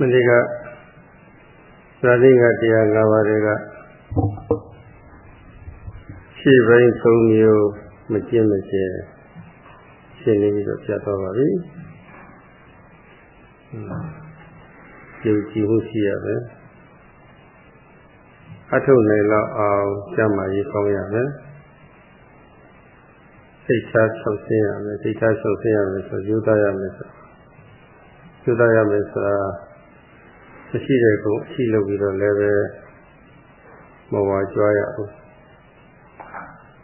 မနေ့ကသာတိကတရား၅ပါးတွေကရှေ့ပိုင်း၃မျိုးမကျင့်မကျင့်ရှင်းနေပြီးတော့ပြတ်သွားပါပြီယုံကြည်မှုရှိရမယ်အထုနိုင်တော့အောင်ကျမ်းမာရေးကောင်းရမယ်စိတ်ချဆောက်ဆင်းရမယ်စိတ်ချဆောက်ဆင်းရမယ်ဆိုယူသားရမယ်ဆိုယူသားရမယ်ဆိုတာ မရှိတဲ့ကုန်အရှိလုပ်ပြီးတော့လည်းပဲမဝါကြွားရဘူး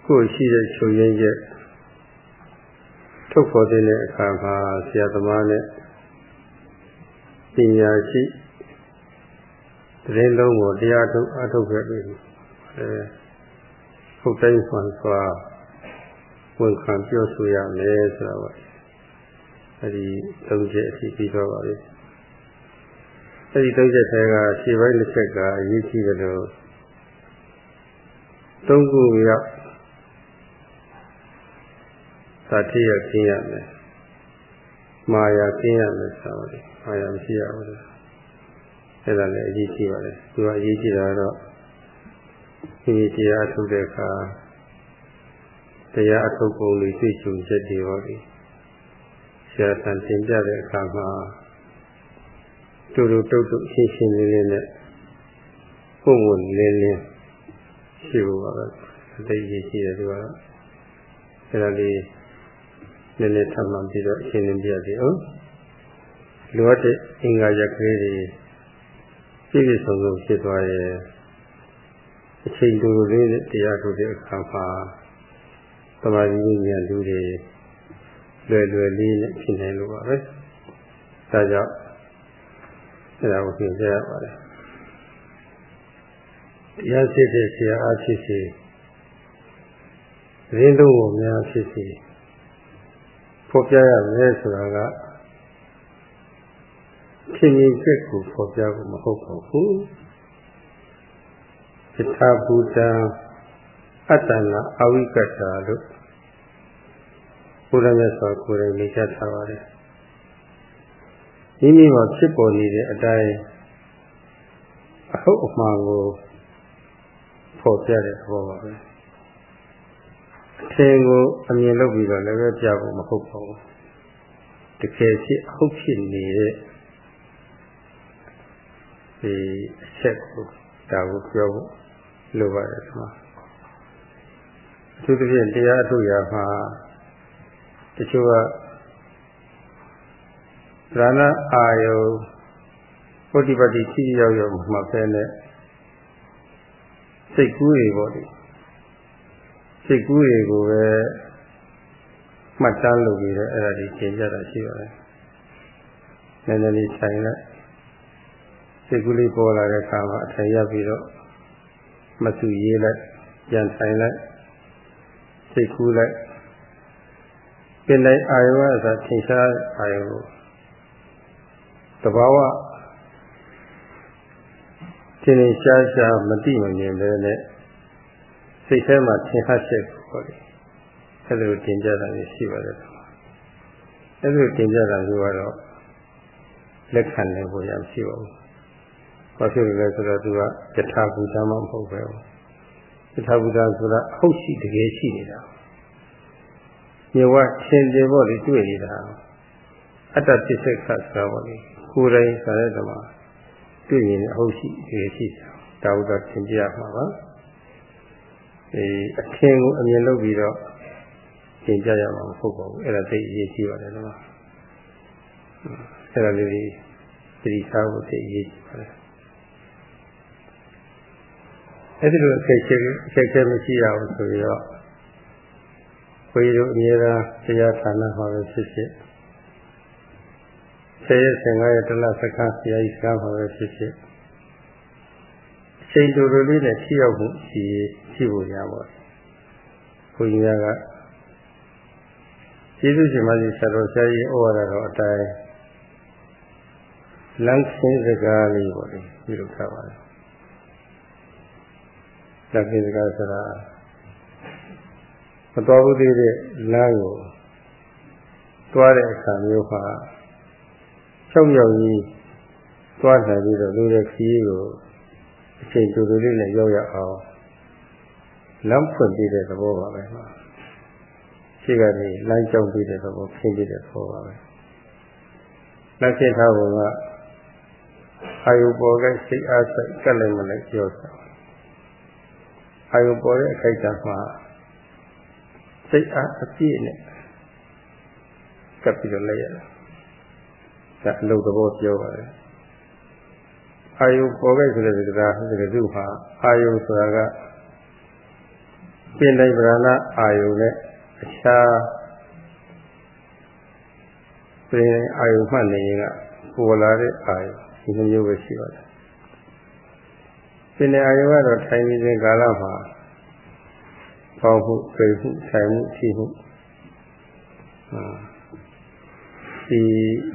ကိုယ်ရှိတဲ့ချုပ်ရင်းချက်ထုတ်ဖော်တဲ့အခါမှာဆရာသမားနဲ့ပညာရှိတရင်လုံးကိုတရားထုတ်အထုတ်ခဲ့ပြီအဲဟုတ်တိုင်းမှန်စွာဝန်ခံပြောဆိုရမယ်ဆိုတာပါအဲဒီသုံးချက်အဖြစ်ပြီးတော့ပါပြီ အဲဒီသုံးချက်ထဲကရှေ့ပိုင်းတစ်ချက်ကအရေးကြီးတယ်လို့သုံးခုရောက်သာတိရကျင်းရမယ်မာယာကျင်းရမယ်ဆိုတော့မာယာမရှိရဘူးလေအဲ့ဒါလည်းအရေးကြီးပါတယ်သူကအရေးကြီးတာတော့ဒီတရားထုတ်တဲ့အခါတရားအထုတ်ပုံလေးသိချုံချက်တွေဟောဒီဆရာဆန်သင်ပြတဲ့အခါမှာ တူတူတုတ်တုတ်ရှင်းရှင်းလေးလေးနဲ့ပုံဝင်လေးလေးရှိဖို့ပါပဲအသိရေးရှိတယ်သူကအဲ့ဒါလေးနည်းနည်းထပ်မှန်ပြီးတော့ရှင်းလင်းပြစီအောင်လိုအပ်တဲ့အင်္ဂါရက်ကလေးတွေပြည့်ပြည့်စုံစုံဖြစ်သွားရဲ့အချိန်တူတူလေးနဲ့တရားထုတ်တဲ့အခါမှာသမာဓိဉာဏ်လူတွေလွယ်လွယ်လေးနဲ့ဖြစ်နေလို့ပါပဲဒါကြောင့် အဲဒါကိုသင်ပြရပါတယ်တရားစစ်တဲ့ဆရာအားဖြစ်စီရင်းလုံးကိုများဖြစ်စီဖော်ပြရမယ်ဆိုတာကဖြစ်ရင်ချက်ကိုဖော်ပြဖို့မဟုတ်ပါဘူးသစ္စာဘူတံအတ္တနာအဝိကတ္တာလို့ဘုရားမြတ်စွာကိုယ်တိုင်မိတ်ဆက်ထားပါတယ် မိမိမှာဖြစ်ပေါ်နေတဲ့အတိုင်းအဟုတ်အမှန်ကိုဖော်ပြတဲ့သဘောပါပဲအထင်ကိုအမြင်လုပ်ပြီးတော့လည်းပဲပြဖို့မဟုတ်ပါဘူးတကယ်ရှိအဟုတ်ဖြစ်နေတဲ့ဒီအချက်ကိုဒါကိုပြောဖို့လိုပါတယ်ဒီမှာအထူးသဖြင့်တရားထုတ်ရမှာတချို့က ရဏအာယုပုတ္တိပတ္တိရှိရောက်ရောက်မှဖဲနဲ့စိတ်ကူးတွေပေါ့ဒီစိတ်ကူးတွေကိုပဲမှတ်တမ်းလုပ်ပြီးတော့အဲ့ဒါကြီးသင်ကြတာရှိပါတယ်။နည်းနည်းလေးဆိုင်လိုက်စိတ်ကူးလေးပေါ်လာတဲ့အခါမှာအထိုင်ရပြီးတော့မဆူရေးလိုက်ပြန်ဆိုင်လိုက်စိတ်ကူးလိုက်ပြင်လိုက်အာယောအစားထင်ရှားအာယောကို တဘာဝသင်္င်ရှားရှားမတိမမြင်ပဲနဲ့စိတ်ထဲမှာသင်္ခါချက်ကိုလေအဲ့လိုတင်ကြတာရှိပါတယ်အဲ့လိုတင်ကြတာကတော့လက်ခံနိုင်ဖို့ရမရှိပါဘူးဘာဖြစ်လို့လဲဆိုတော့သူကယထာဘူတမမဟုတ်ပဲယထာဘူတဆိုတာဟုတ်ရှိတကယ်ရှိနေတာမြေဝရှင်ကျေဖို့လေတွေ့နေတာအတ္တပစ္စက္ခဆိုတာပေါ့လေ ကိုယ်တိုင်ဆိုတဲ့ဓမ္မတွေ့ရင်အဟုတ်ရှိတကယ်ရှိတာဒါဥဒ္ဒသင်ပြရမှာပါအဲအထင်ကိုအမြင်လုပ်ပြီးတော့သင်ကြရမှာမဟုတ်ပါဘူးအဲ့ဒါသိအရေးကြီးပါတယ်နော်အဲ့ဒါလေးဒီသတိထားဖို့သိအရေးကြီးပါတယ်အဲ့ဒီလိုအခက်အခဲအခက်အခဲမရှိရဘူးဆိုပြီးတော့ခွေးတို့အများအားတရားဌာနမှာပဲဖြစ်ဖြစ် ဆယ်ရက်15ရက်တလစကားဆရာကြီးစကားမှာပဲဖြစ်ဖြစ်အချိန်တူတူလေးနဲ့ထိရောက်မှုရှိရှိဖို့ရပါဘူး။ဘုရားကကျေးဇူးရှင်မကြီးဆရာတော်ဆရာကြီးဩဝါဒတော်အတိုင်းလမ်းခင်းစကားလေးပေါ့လေပြုလုပ်ထားပါတယ်။လမ်းခင်းစကားဆိုတာမတော်ဘူးသေးတဲ့လမ်းကိုတွားတဲ့အခါမျိုးမှာ ၆ယောက်ကြီးသွားနိုင်ပြီးတော့လူရဲ့ခရီးကိုအချိန်တူတူလေးနဲ့ရောက်ရအောင်လမ်းဖွင့်ပြီးတဲ့သဘောပါပဲ။ရှိကနေလမ်းကြောင်းပြီးတဲ့သဘောဖြင်းပြီးတဲ့သဘောပါပဲ။လက်ရှိထားပုံကအာယုပေါ်ကစိတ်အားစိတ်ကလည်းမလည်းပြောတာ။အာယုပေါ်ရဲ့အခိုက်အတန့်မှာစိတ်အားအပြည့်နဲ့ကပ်ပြီးတော့လိုက်ရတယ်။ ဒါအလုပ်သဘောပြောပါတယ်။အာယုပေါ်ကဆိုတဲ့စကားစကားစုဟာအာယုဆိုတာကပြင်တိုင်းဗရဏအာယုနဲ့အခြားပြင်အာယုမှတ်နေရင်ကပေါ်လာတဲ့အာယုဒီလိုမျိုးပဲရှိပါတယ်။ပြင်အာယုကတော့ထိုင်နေစဉ်ကာလမှာပေါင်းမှု၊ပြေမှု၊ထိုင်မှု၊ရှိမှု ဒီ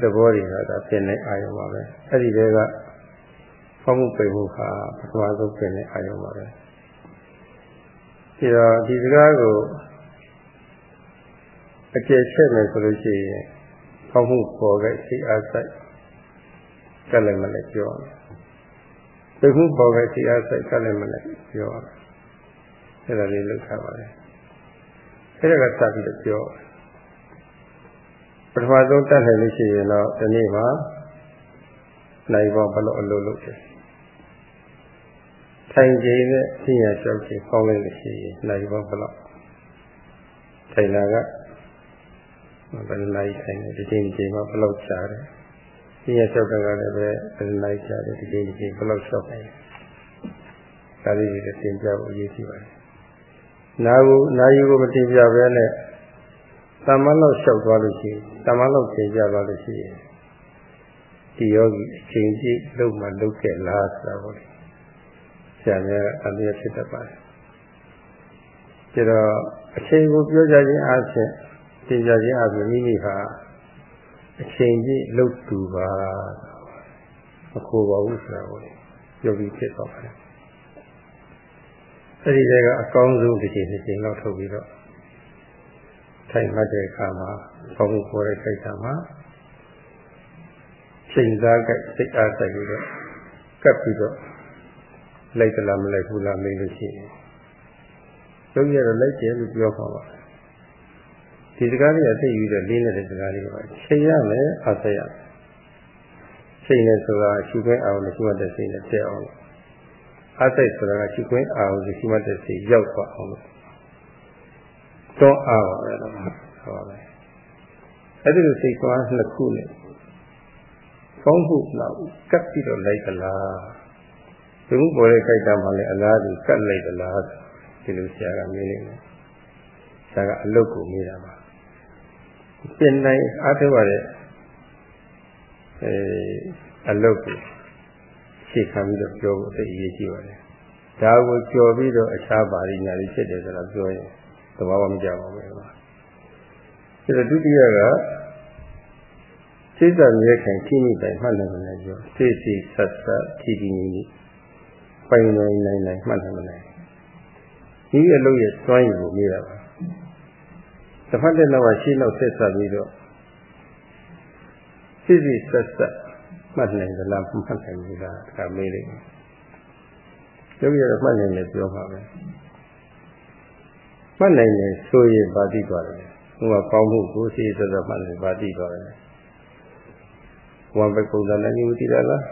သဘောတွေကဒါပြင်တဲ့အာယုပါပဲ။အဲ့ဒီတွေကပေါင်းမှုပြေမှုဟာပထမဆုံးပြင်တဲ့အာယုပါပဲ။ဒီတော့ဒီစကားကိုအကျယ်ချက်မယ်ဆိုလို့ရှိရင်ဖောက်မှုပေါ်ကစိတ်အားဆိုင်ကလည်းမလည်းပြောရမယ်။သိမှုပေါ်ကစိတ်အားဆိုင်ကလည်းမလည်းပြောရမယ်။အဲ့ဒါလေးလုပ်ထားပါလေ။အဲ့ဒါကစပြီးတော့ပြော ပထမဆုံးတတ်နိုင်လို့ရှိရင်တော့ဒီနေ့မှာနိုင်ပေါင်းဘလို့အလုပ်လုပ်တယ်ထိုင်ကြည်နဲ့သိရလျှောက်ကြည့်ပေါင်းလိုက်လို့ရှိရင်နိုင်ပေါင်းဘလောက်ထိုင်လာကဘယ်နိုင်ထိုင်နေဒီချိန်ချိန်မှာဘလောက်ချားတယ်သိရလျှောက်ကလည်းပဲဘယ်နိုင်ချားတယ်ဒီချိန်ချိန်ဘလောက်လျှောက်နိုင်ဒါလေးတွေသင်ပြဖို့အရေးကြီးပါတယ်နာကိုနာယူကိုမတင်ပြဘဲနဲ့ တမန်လောက်လျှောက်သွားလို့ရှိရင်တမန်လောက်သင်ပြသွားလို့ရှိရင်ဒီယောဂီအချိန်ကြီးလုံးမှလုတ်ခဲ့လားဆိုတာပေါ့လေဆရာများအမြဲဖြစ်တတ်ပါတယ်။ဒါတော့အချိန်ကိုပြောကြခြင်းအပြင်သင်ကြခြင်းအပြင်မိမိဟာအချိန်ကြီးလှုပ်တူပါမခိုးပါဘူးဆိုတာကိုပြောပြီးဖြစ်သွားပါတယ်။အဲဒီတည်းကအကောင်းဆုံးတစ်ချိန်တစ်ချိန်လောက်ထုတ်ပြီးတော့ ထိုင်မှတ်တဲ့အခါမှာဘောင်းပေါ်တဲ့ခိုက်တာမှာချိန်သားကစိတ်အားဆိုင်ပြီးတော့ကပ်ပြီးတော့လိုက်သလားမလိုက်ဘူးလားမေးလို့ရှိရင်တို့ရတော့လိုက်တယ်လို့ပြောပါပါဒီစကားလေးအသိယူတဲ့လေးနဲ့တဲ့စကားလေးပါချိန်ရမယ်အားဆက်ရမယ်ချိန်နဲ့ဆိုတာရှုခွင့်အောင်လို့ရှုမှတ်တဲ့စိတ်နဲ့တည့်အောင်အားဆက်ဆိုတာကရှုခွင့်အောင်လို့ရှုမှတ်တဲ့စိတ်ရောက်သွားအောင်လို့ တော့အားပါပဲတော့ဟောပဲအဲ့ဒီလိုစိတ်ကွာနှစ်ခုနဲ့ကောင်းမှုတော့ကပ်ပြီးတော့လိုက်သလားဒီမှုပေါ်တဲ့ခိုက်တာမှလည်းအလားတူကတ်လိုက်သလားဒီလိုဆရာကမေးနေတယ်ဆရာကအလုတ်ကိုမေးတာပါပြင်တိုင်းအားထုတ်ရတဲ့အဲအလုတ်ကိုရှေ့ခံပြီးတော့ပြောဖို့သိအရေးကြီးပါတယ်ဒါကိုကြော်ပြီးတော့အခြားပါရိညာလေးဖြစ်တယ်ဆိုတော့ပြောရင် သဘာဝမကြပါဘူးကွာဒါဒုတိယကစိတ်ဓာတ်မြဲခင်ခိမိတိုင်မှတ်နိုင်တယ်ပြောစိတ်စိဆက်ဆက်ခိခိနိနိပိုင်နိုင်နိုင်နိုင်မှတ်နိုင်မနိုင်ဒီအလုပ်ရဲ့စွမ်းရည်ကိုမေးတာပါတစ်ဖက်တဲ့နောက်ကရှင်းနောက်ဆက်ဆက်ပြီးတော့စိစိဆက်ဆက်မှတ်နိုင်သလားမှတ်နိုင်ဘူးလားဒါမေးလိုက်ရုပ်ရတော့မှတ်နိုင်တယ်ပြောပါပဲ မှတ်နိုင်တယ်ဆိုရင်ဗာတိသွားတယ်ဟိုကကောင်းမှုကိုစိစိဆက်ဆက်မှတ်နိုင်ဗာတိသွားတယ်ဝံပကုသနာညူတိရလား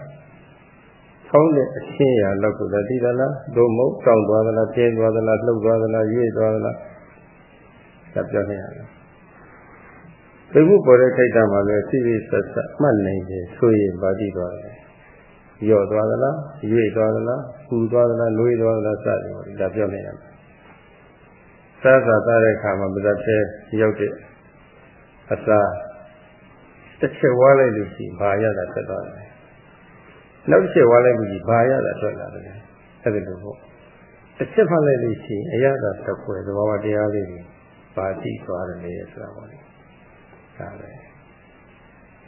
ကောင်းတဲ့အချင်းရာလောက်ကိုလည်းသိသလားဒုမဟုတ်တောင်းသွားသလားပြင်းသွားသလားလှုပ်သွားသလားရွေ့သွားသလားဒါပြောနေရတယ်ဒီခုပေါ်တဲ့ခိုက်တာမှာလည်းစိစိဆက်ဆက်မှတ်နိုင်တယ်ဆိုရင်ဗာတိသွားတယ်ရော့သွားသလားရွေ့သွားသလားပူသွားသလားလွေးသွားသလားစတယ်ဒါပြောနေရတယ် စားစားသားတဲ့အခါမှာမသက်သေးရောက်တဲ့အစာတစ်ချက်ဝါလိုက်လို့ရှိဘာရတာသက်သွားတယ်နောက်ချက်ဝါလိုက်ပြီဘာရတာထွက်လာတယ်အဲ့ဒါလိုပေါ့တစ်ချက်မှလိုက်လို့ရှိရင်အရသာတစ်ခွဲသဘာဝတရားလေးတွေပါတိသွားတယ်လေဆိုတာပေါ့လေဒါပဲ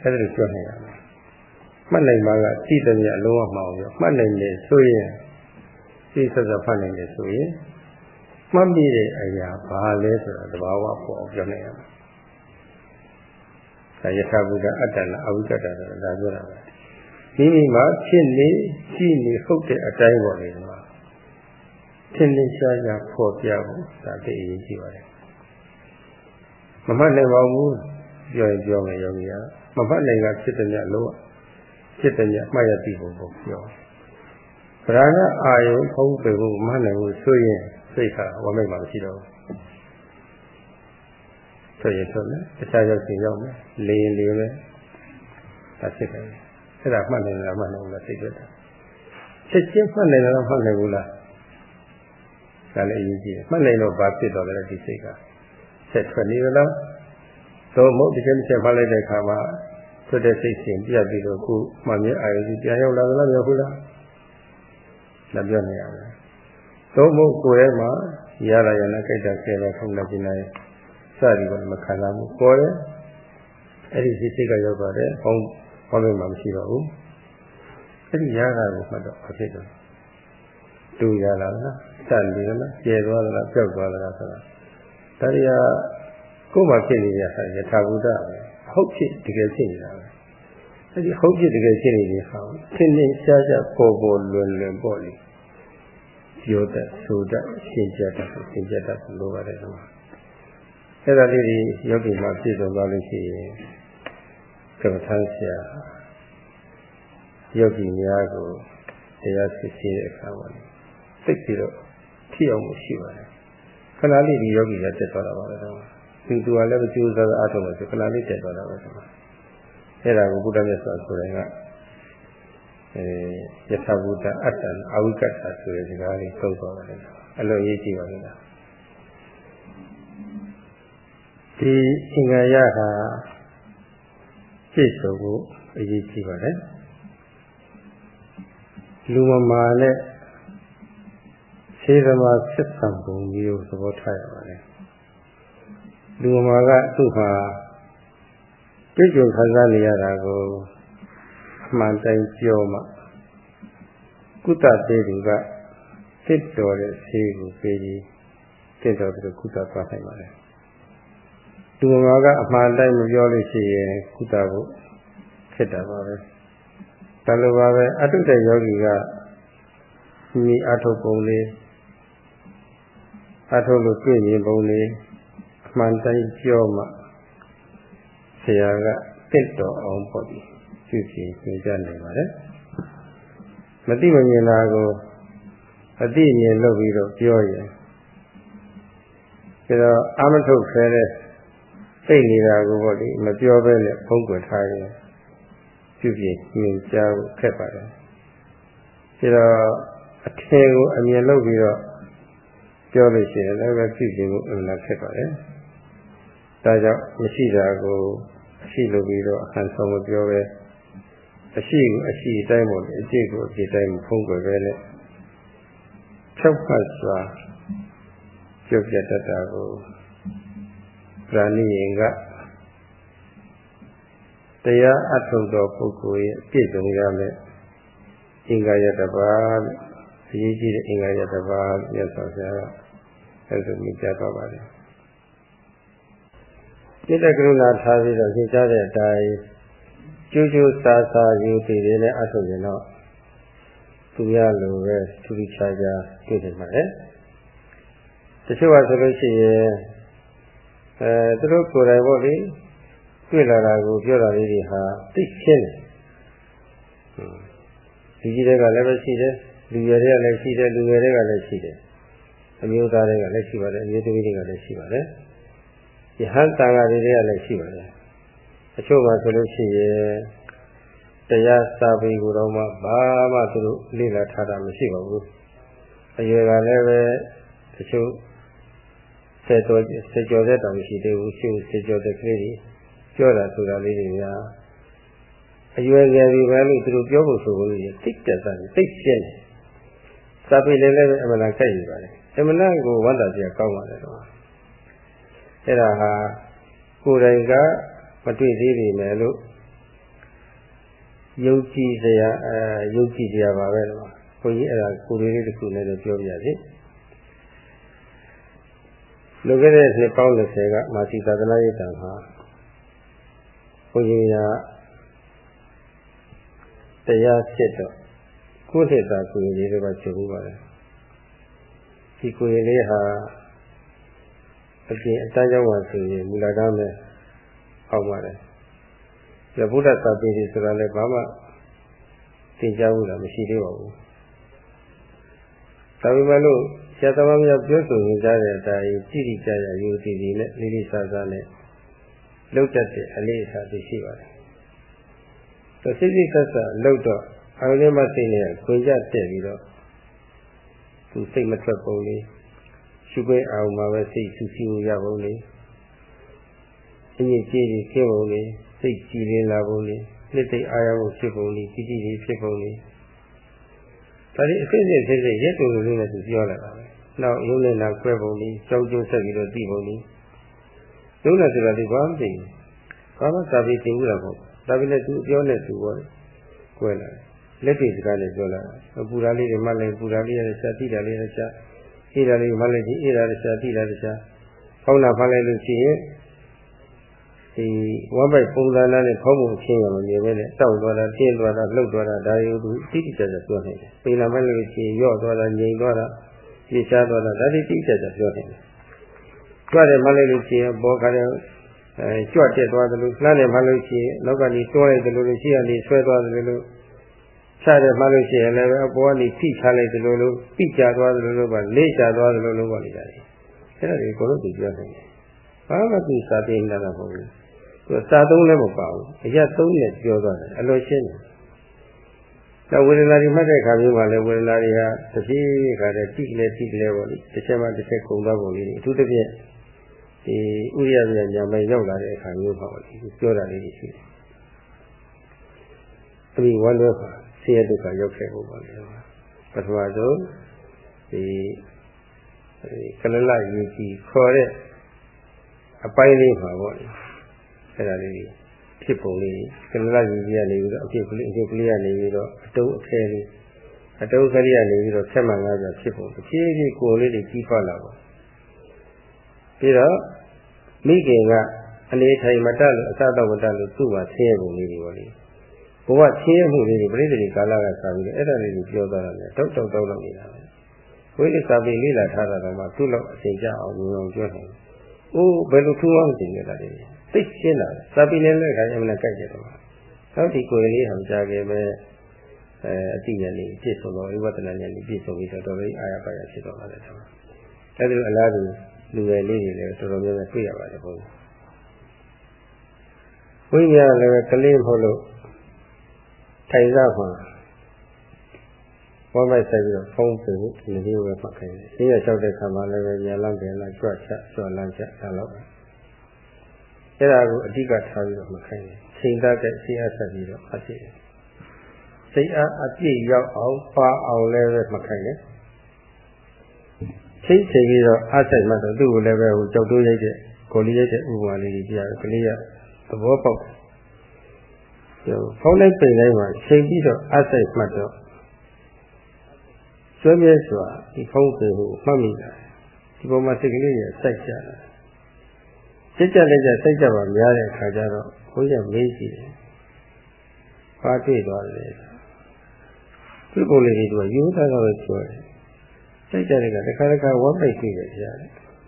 အဲ့ဒါလိုပြောနေရမယ်မှတ်နိုင်မှာကသိတဲ့မြအလုံးဝမှအောင်ရောမှတ်နိုင်တယ်ဆိုရင်သိဆက်ဆက်ဖတ်နိုင်တယ်ဆိုရင် မှတ်မိတဲ့အရာဘာလဲဆိုတာသဘာဝပေါ်အောင်ပြောနေရမယ်ဒါယထာဘုဒ္ဓအတ္တနာအဝိကတ္တဆိုတာဒါပြောတာပဲမိမိမှာဖြစ်နေရှိနေဟုတ်တဲ့အတိုင်းပေါ်နေမှာသင်္လင်းရှားရှားဖော်ပြဖို့ဒါသိအရေးကြီးပါတယ်မမှတ်နိုင်ပါဘူးပြောရင်ပြောမယ်ယောဂီကမမှတ်နိုင်ကဖြစ်တဲ့မြတ်လို့ဖြစ်တဲ့မြတ်မှတ်ရသိဖို့ကိုပြောဗราဏအာယုဖုံးပေဖို့မမှတ်နိုင်ဘူးဆိုရင် စိတ်ကဝမ်းမိတ်မှာမရှိတော့ဘူးဆိုရင်ဆိုမယ်တခြားရောက်ရှင်ရောက်မယ်လေရင်လေမယ်ဒါဖြစ်တယ်အဲ့ဒါမှတ်နိုင်လားမှတ်နိုင်ဘူးလားသိကြတာချက်ချင်းမှတ်နိုင်လားမှတ်နိုင်ဘူးလားဒါလည်းအရေးကြီးတယ်မှတ်နိုင်တော့ဘာဖြစ်တော့လဲဒီစိတ်ကဆက်ထွက်နေလားသို့မဟုတ်တစ်ချက်တစ်ချက်မှတ်လိုက်တဲ့အခါမှာထွက်တဲ့စိတ်ရှင်ပြတ်ပြီးတော့ခုမှမြဲအာရုံကြီးပြန်ရောက်လာသလားမရောက်ဘူးလားလက်ပြောနေရမယ် သို့မဟုတ်ကိုယ်ရဲ့မှာရလာရနဲ့ကြိုက်တာဆဲတာထုံလိုက်ခြင်းနဲ့စသည်ကမခံနိုင်ဘူးကိုယ်ရဲ့အဲ့ဒီစိတ်ကရောက်သွားတယ်ဟောင်းဟောလို့မှမရှိတော့ဘူးအဲ့ဒီရတာကိုမှတ်တော့အဖြစ်တော့တူရလာလားစနေလားကျေသွားသလားပြောက်သွားသလားဆိုတာဒါရီကကိုယ်မှာဖြစ်နေတဲ့ဟာယထာဘုဒ္ဓပဲဟုတ်ဖြစ်တကယ်ဖြစ်နေတာပဲအဲ့ဒီဟုတ်ဖြစ်တကယ်ဖြစ်နေတဲ့ဟာသင်္နေရှားရှားပေါ်ပေါ်လွင်လွင်ပေါ့လေ ပြောတတ်ဆိုတတ်ရှင်းပြတတ်ရှင်းပြတတ်လို့ပါတယ်ကွာအဲ့ဒါလေးဒီယောဂီမှာပြည့်စုံသွားလို့ရှိရင်ကမ္ဘာထမ်းဆရာယောဂီများကိုတရားစစ်ဆေးတဲ့အခါမှာသိပြီးတော့ထိအောင်မှုရှိပါတယ်ခဏလေးဒီယောဂီကတက်သွားတာပါပဲတော့သူသူကလည်းမကြိုးစားအားထုတ်လို့ဆိုခဏလေးတက်သွားတာပဲတော့အဲ့ဒါကိုဘုရားမြတ်စွာဆိုရင်ကအဲ ယထာဘုဒ္ဓအတ္တန်အဝိကတ္တဆိုတဲ့စကားလေးသုံးသွားတယ်အလုံးရေးကြည့်ပါလိမ့်မယ်ဒီအင်္ဂါရဟာပြည့်စုံဖို့အရေးကြီးပါတယ်လူမမာနဲ့ခြေသမားဆက်ဆံပုံမျိုးသဘောထားရပါတယ်လူမာကသူ့ဟာကြွကြွခံစားနေရတာကိုအ မှန်တိုင်းပြောမှကုသသေးသူကတစ်တော်တဲ့ဆေးကိုပေးပြီးတစ်တော်ပြီးကုသသွားနိုင်ပါတယ်လူမာကအမှန်တိုင်းမပြောလို့ရှိရင်ကုသဖို့ဖြစ်တာပါပဲဒါလိုပါပဲအတုတဲ့ယောဂီကမိအထုပ်ပုံလေးအထုတ်လို့တွေ့မြင်ပုံလေးအမှန်တိုင်းပြောမှဆရာကတစ်တော်အောင်ပေါ့ဒီ ပြုပြင်သင်ကြားနိုင်ပါတယ်မသိမမြင်တာကိုအသိမြင်လို့ပြီးတော့ပြောရင်ဒါတော့အာမထုတ်ခဲတဲ့သိနေတာကိုပေါ့ဒီမပြောဘဲနဲ့ဖုံးကွယ်ထားရင်ပြုပြင်မြင်ကြားဖို့ခက်ပါတယ်ဒါတော့အထင်ကိုအမြင်လုပ်ပြီးတော့ပြောလို့ရှိရင်လည်းပဲဖြစ်ခြင်းကိုအမှန်ဖြစ်ပါတယ်။ဒါကြောင့်မရှိတာကိုအရှိလို့ပြီးတော့အဟံဆုံးမပြောပဲ အရှိကိုအရှိအတိုင်းပေါ့လေအရှိကိုအရှိတိုင်းမဖုံးကွယ်ပဲနဲ့ဖြောက်ဖတ်စွာပြုတ်ပြတတ်တာကိုဗราဏိယင်ကတရားအထုတ်သောပုဂ္ဂိုလ်ရဲ့ပြည့်စုံရမယ်အင်္ဂါရတပါးအရေးကြီးတဲ့အင်္ဂါရတပါးမြတ်စွာဘုရားကအဲဒါမြင်ကြပါပါတယ်စိတ်တကရုဏာထားပြီးတော့ရှင်းကြားတဲ့အတိုင်း ကျိုးကျိုးစားစားယူတည်တယ်နဲ့အထုတ်ရင်တော့သူရလိုပဲသူတိချာချာတွေ့နေမှာလေတချို့ကဆိုလို့ရှိရင်အဲသူတို့ကိုယ်တိုင်ပေါ့လေတွေ့လာတာကိုပြောတာလေးတွေဟာသိရှင်းတယ်ဒီကြီးတွေကလည်းပဲရှိတယ်လူရတွေကလည်းရှိတယ်လူငယ်တွေကလည်းရှိတယ်အမျိုးသားတွေကလည်းရှိပါတယ်အမျိုးသမီးတွေကလည်းရှိပါတယ်ယဟန်တန်ဃာတွေကလည်းရှိပါတယ် အချို့မှာဆိုလို့ရှိရင်တရားစာပေကိုတော့မှဘာမှသူတို့လေ့လာထားတာမရှိပါဘူးအရွယ်ကလည်းပဲတချို့စေတော်စေကျော်တဲ့တောင်ရှိသေးဘူးရှိစေကျော်တဲ့ကလေးတွေပြောတာဆိုတာလေးတွေများအရွယ်ငယ်ပြီပဲလို့သူတို့ပြောဖို့ဆိုလို့တိတ်တက်တာတိတ်ရှင်းတယ်စာပေလည်းလည်းအမှန်တန်ခက်ရပါတယ်အမှန်တန်ကိုဝန္တာပြကောင်းပါတယ်တော့အဲ့ဒါဟာကိုယ်တိုင်က မတွေ့သေးပြီမယ်လို့ယုံကြည်စရာအဲယုံကြည်စရာပါပဲတော့ဘုန်းကြီးအဲ့ဒါကိုယ်လေးတစ်ခုနဲ့တော့ပြောပြရစီလွန်ခဲ့တဲ့နှစ်ပေါင်း20ကမာစီသာသနာ့ရေးတံဟာဘုန်းကြီးကတရားဖြစ်တော့ကိုယ့်နှစ်သာကိုယ်လေးတွေကချုပ်ဘူးပါလေဒီကိုယ်လေးဟာအပြင်အတန်းကြောင့်ပါဆိုရင်မူလသားနဲ့ အောက်ပါတယ်ဒီဗုဒ္ဓသာပေဆိုတာလည်းဘာမှသင်ကြားဘူးလားမရှိသေးပါဘူးဒါပေမဲ့လို့ဆရာသမားများပြောဆိုနေကြတဲ့အတိုင်းကြည့်ကြကြရယူတည်တည်နဲ့လေးလေးစားစားနဲ့လောက်တတ်တဲ့အလေးအစားသိရှိပါတယ်။ဒါစိတ်စိတ်ဆက်ဆက်လောက်တော့အာရုံမစိတ်နဲ့ခွင်ကြတက်ပြီးတော့သူစိတ်မထွက်ပုံလေးရှုခွင့်အောင်မှာပဲစိတ်ဆူဆီးမှုရပုံလေး အင်းကြီးကြီးခင်းပုံလေးစိတ်ကြည်လင်လာပုံလေးနှစ်သိအာရုံဖြစ်ပုံလေးကြီးကြီးလေးဖြစ်ပုံလေးဒါဒီအစစ်စစ်စစ်စစ်ရက်တူလေးနဲ့သူပြောလာတာပဲနောက်ရုံးနဲ့နာခွဲပုံလေးကြောက်ကြိုးဆက်ပြီးတော့သိပုံလေးရုံးနဲ့ဆိုတာဒီဘာမှမသိဘူးဘာမှစာပေသင်ဘူးလားပေါ့ဒါပေမဲ့သူပြောနေသူပေါ့ကွဲလာလက်တွေစကားနဲ့ပြောလာပူရာလေးတွေမှလည်းပူရာလေးရတဲ့ရှားတိတာလေးရတဲ့ရှားအေးတာလေးမှလည်းဒီအေးတာတဲ့ရှားတိတာတဲ့ရှားဖောင်းတာဖမ်းလိုက်လို့ရှိရင် ဒီဝမ်းပိုက်ပုံစံနဲ့ဖောင်းမှုအချင်းရမမြင်ပဲနဲ့တောက်သွားတာတင်းသွားတာလှုပ်သွားတာဒါတွေကိုသူတိတိကျကျပြောနေတယ်ပိန်လာမဲ့လို့ရှိရင်ရော့သွားတာငြိမ်သွားတာပြစ်ချသွားတာဒါတွေတိတိကျကျပြောနေတယ်ကြွတယ်မှလည်းလို့ရှိရင်ဘောခါတဲ့အဲကြွတက်သွားတယ်လို့လှမ်းတယ်မှလို့ရှိရင်နောက်ကနေတွန်းလိုက်တယ်လို့ရှိရနေဆွဲသွားတယ်လို့ချတယ်မှလို့ရှိရင်လည်းအပေါ်ကနေဖိချလိုက်တယ်လို့ပြိချသွားတယ်လို့ပါလေးချသွားတယ်လို့ပါနေတာလေအဲ့ဒါတွေကိုလည်းသူပြောနေတယ်ဘာမှသူစာတင်နေတာမဟုတ်ဘူး သူစာသုံးလည်းမပါဘူးအရာသုံးနဲ့ပြောသွားတယ်အလိုရှင်းတယ်တော့ဝေဒနာတွေမှတ်တဲ့ခါမျိုးမှာလည်းဝေဒနာတွေဟာတစ်ပြေးခါတည်းတိလည်းတိလည်းပေါ့လေတစ်ချက်မှတစ်ချက်ကုန်သွားပုံလေးအထူးသဖြင့်ဒီဥရိယပြညာမဲ့ရောက်လာတဲ့အခါမျိုးပါပေါ့လေပြောတာလေးတွေရှိတယ်အမိဝမ်းလွဲပါဆင်းရဲဒုက္ခရောက်ခဲ့ဖို့ပါလေပထမဆုံးဒီကလလယူကြည်ခေါ်တဲ့အပိုင်းလေးပါပေါ့လေ အဲ့ဒါလေးဖြစ်ပုံလေးကလလယူကြည်ကနေပြီးတော့အဖြစ်ကလေးအဖြစ်ကလေးကနေပြီးတော့အတုံးအခဲလေးအတုံးကလေးကနေပြီးတော့ဆက်မှန်ကားပြဖြစ်ပုံတစ်ဖြည်းဖြည်းကိုယ်လေးတွေကြီးပွားလာပါပြီးတော့မိခင်ကအနေထိုင်မတတ်လို့အစတော့မတတ်လို့သူ့မှာဆင်းရဲပုံလေးတွေပေါ့လေဘဝဆင်းရဲမှုလေးတွေပြိတ္တိကာလကစပြီးတော့အဲ့ဒါလေးကိုပြောသွားတယ်တောက်တောက်တောက်လောက်နေတာပဲဝိလိစာပေလေးလာထားတာတော့မှသူ့လောက်အချိန်ကြအောင်ငြုံပြောတယ်။ အိုးဘယ်လိုထူအောင်တင်နေတာလဲ။သိရှင်းလာတယ်။စာပေနဲ့လည်းခါရမလားကြိုက်တယ်တော့။နောက်ဒီကိုယ်လေးဟောကြားခဲ့မဲ့အဲအတိညာလေးပြည့်စုံတော့ဝိပဿနာဉာဏ်လေးပြည့်စုံပြီးတော့တော်တော်အားရပါရဖြစ်တော့ပါတယ်တော့။အဲဒီအလားတူလူငယ်လေးတွေလည်းတော်တော်များများတွေ့ရပါတယ်ဘုရား။ဝိညာဉ်လည်းကလေးမဟုတ်လို့ထိုင်စားမှာ ဝမ်းမိုက်ဆိုင်ပြီးတော့ဖုံးပြဖို့ဒီလိုပဲမှတ်ခိုင်းတယ်။ရှင်းရလျှောက်တဲ့ခါမှာလည်းပဲညာလမ်းပြန်လာကြွချကြွလမ်းချဒါတော့ပဲ။အဲ့ဒါကိုအဓိကထားပြီးတော့မှတ်ခိုင်းတယ်။ချိန်သားတဲ့ရှင်းရဆက်ပြီးတော့အပြည့်။စိတ်အားအပြည့်ရောက်အောင်ပါအောင်လည်းပဲမှတ်ခိုင်းတယ်။ချိန်ချိန်ပြီးတော့အားဆိုင်မှတော့သူ့ကိုလည်းပဲဟိုကြောက်တိုးရိုက်တဲ့ကိုလေးရိုက်တဲ့ဥပမာလေးကြီးပြရတယ်။ကလေးကသဘောပေါက်တယ်။ဖုံးလိုက်ပိန်လိုက်မှာချိန်ပြီးတော့အားဆိုင်မှတော့ ဆွဲမြဲစွာဒီဖုံးကိုမှတ်မိတာဒီပုံမှာစိတ်ကလေးရစိုက်ကြတာစိတ်ကြလက်ကြစိုက်ကြပါများတဲ့အခါကျတော့ဘုရားမေးကြည့်တယ်။ဘာတွေ့သွားလဲ။ဒီပုံလေးတွေကယူသားတော့ပြောတယ်။စိတ်ကြတဲ့ကတခါတခါဝမ်းပိတ်တွေ့တယ်ဗျာ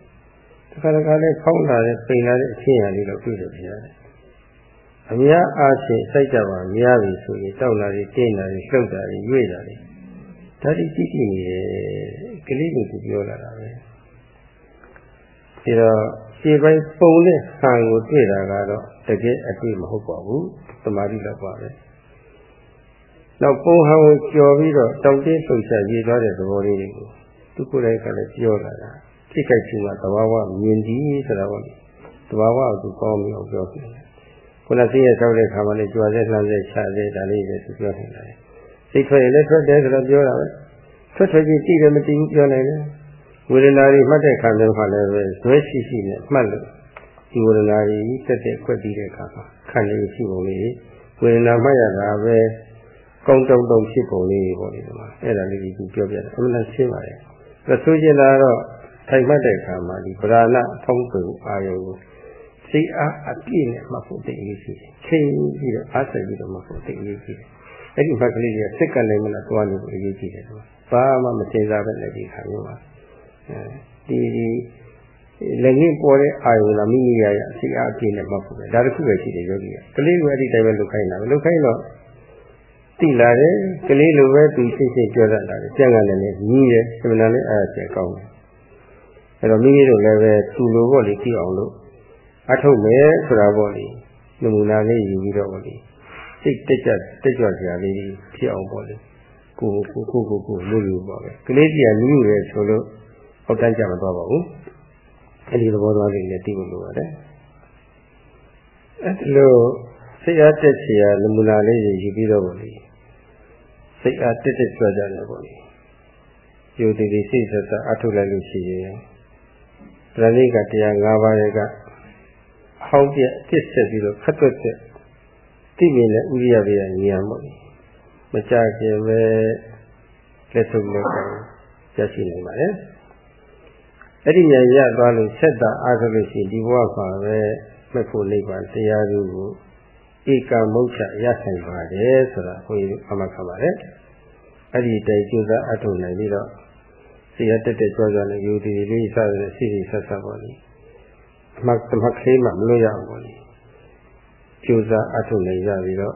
။တခါတခါလည်းဖောင်းလာတဲ့ပိန်လာတဲ့အချင်းရာလေးတော့တွေ့တယ်ဗျာ။အများအားဖြင့်စိုက်ကြပါများပြီဆိုရင်တောက်လာတွေတင်းလာတွေလှုပ်တာတွေရွေ့တာတွေ ဒါတိကြည့်ကြည့်နေတယ်ကလေးကိုသူပြောလာတာပဲဒီတော့ခြေပိုင်းပုံနဲ့ဟန်ကိုတွေ့တာကတော့တကယ်အတွေ့မဟုတ်ပါဘူးသမာဓိလောက်ပါပဲနောက်ပုံဟန်ကိုကြော်ပြီးတော့တောက်တင်းလှုပ်ရှားရေးသွားတဲ့သဘောလေးတွေကိုသူကိုယ်တိုင်ကလည်းပြောလာတာထိခိုက်ခြင်းကသဘာဝမြင်သည်ဆိုတာပေါ့သဘာဝကိုသူကောင်းပြီးအောင်ပြောတယ်ခုနသိရဆောက်တဲ့ခါမှလည်းကြွားစေလှမ်းစေချစေဒါလေးတွေသူပြောနေတာလေ စိတ်ထွက်ရင်လည်းထွက်တယ်ဆိုတော့ပြောတာပဲထွက်ထွက်ချင်းကြည့်တယ်မတည်ဘူးပြောနိုင်တယ်ဝေဒနာတွေမှတ်တဲ့ခါမျိုးမှလည်းပဲဇွဲရှိရှိနဲ့မှတ်လို့ဒီဝေဒနာတွေတက်တဲ့ခွက်ပြီးတဲ့အခါမှာခံနေရှိပုံလေးဝေဒနာမှတ်ရတာပဲကောင်းတုံတုံဖြစ်ပုံလေးပေါ့ဒီမှာအဲ့ဒါလေးကိုပြောပြတယ်အမှန်ရှင်းပါတယ်အဲဆိုချင်တာတော့ထိုင်မှတ်တဲ့အခါမှာဒီဗราဏဖုံးပူအာယုံကိုစိတ်အားအပြည့်နဲ့မှတ်ဖို့တည်ရည်ရှိတယ်ချိန်ပြီးတော့အားဆက်ပြီးတော့မှတ်ဖို့တည်ရည်ရှိတယ် အဲ့ဒီမှတ်ကလေးတွေကစိတ်ကလည်းမလားသွားနေလို့အရေးကြီးတယ်ကွာဘာမှမစဉ်းစားပဲလည်းဒီခါမျိုးပါအဲဒီဒီလည်းငင်းပေါ်တဲ့အာယုံလာမိမိရရအစီအအပြည့်နဲ့မှတ်ဖို့ပဲဒါတစ်ခုပဲရှိတယ်ယောဂီကကလေးကအဲ့ဒီတိုင်းပဲလုတ်ခိုင်းတာပဲလုတ်ခိုင်းတော့တိလာတယ်ကလေးလိုပဲသူရှင်းရှင်းပြောတတ်တာလေကြံ့ကန်လည်းညီးတယ်စမနာလေးအားကျကောင်းတယ်အဲ့တော့မိမိတို့လည်းပဲသူ့လိုပေါ့လေကြည့်အောင်လို့အထုတ်မယ်ဆိုတာပေါ့လေနမူနာလေးယူပြီးတော့ပေါ့လေ စိတ်တက်ကြတက်ကြွစရာလေးဖြစ်အောင်ပေါ့လေကိုကိုကိုကိုကိုလို့လို့ပါပဲကလေးကြီးကလူလူတယ်ဆိုလို့အောက်တန်းကြမသွားပါဘူးအဲဒီသဘောသားလေးနဲ့သိဖို့လိုပါတယ်အဲဒီလိုစိတ်အားတက်စရာနမူနာလေးတွေယူပြီးတော့ပေါ့လေစိတ်အားတက်တက်ကြွကြတယ်ပေါ့လေယုံတည်တည်စိတ်ဆက်ဆက်အထုလိုက်လို့ရှိရင်ဒါလေးကတရား၅ပါးရဲ့ကအဟောင်းပြအစ်စ်ဆက်ပြီးတော့ခက်သွက်ဆက် သိမြင်တဲ့ဥရိယဘေးရဲ့ဉာဏ်ပေါ့လေမကြခင်ပဲလက်ထုတ်လက်ကောင်းရရှိနိုင်ပါတယ်အဲ့ဒီဉာဏ်ရသွားလို့ဆက်တာအားထုတ်လို့ရှိရင်ဒီဘဝမှာပဲမဲ့ဖို့နိဗ္ဗာန်တရားသူကိုဧကမုတ်ချရဆိုင်ပါတယ်ဆိုတာဘုန်းကြီးအမှတ်ခံပါတယ်အဲ့ဒီတိုင်ကျိုးစားအထုတ်နိုင်ပြီးတော့စိတ်ရတက်တက်ကြွကြွနဲ့ယူတည်လေးစတဲ့စိစိဆက်ဆက်ပေါ့လေအမှတ်တမခလေးမှမလို့ရအောင်ပေါ့လေ ကျိုးစားအထုတ်နိုင်ကြပြီးတော့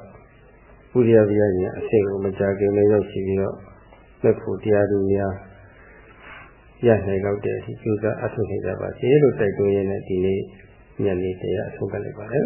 ဘုရားဗျာညာအစိတ်ကိုမကြခင်လေးရောက်ရှိပြီးတော့လက်ဖို့တရားသူများရနိုင်တော့တဲ့အထိကျိုးစားအထုတ်နိုင်ကြပါစေလို့တိုက်တွန်းရင်းနဲ့ဒီနေ့ညနေတရားအဆုံးသတ်လိုက်ပါတယ်